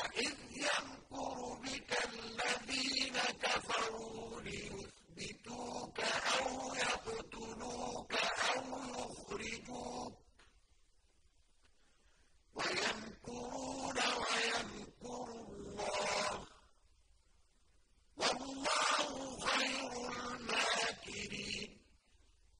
وإذ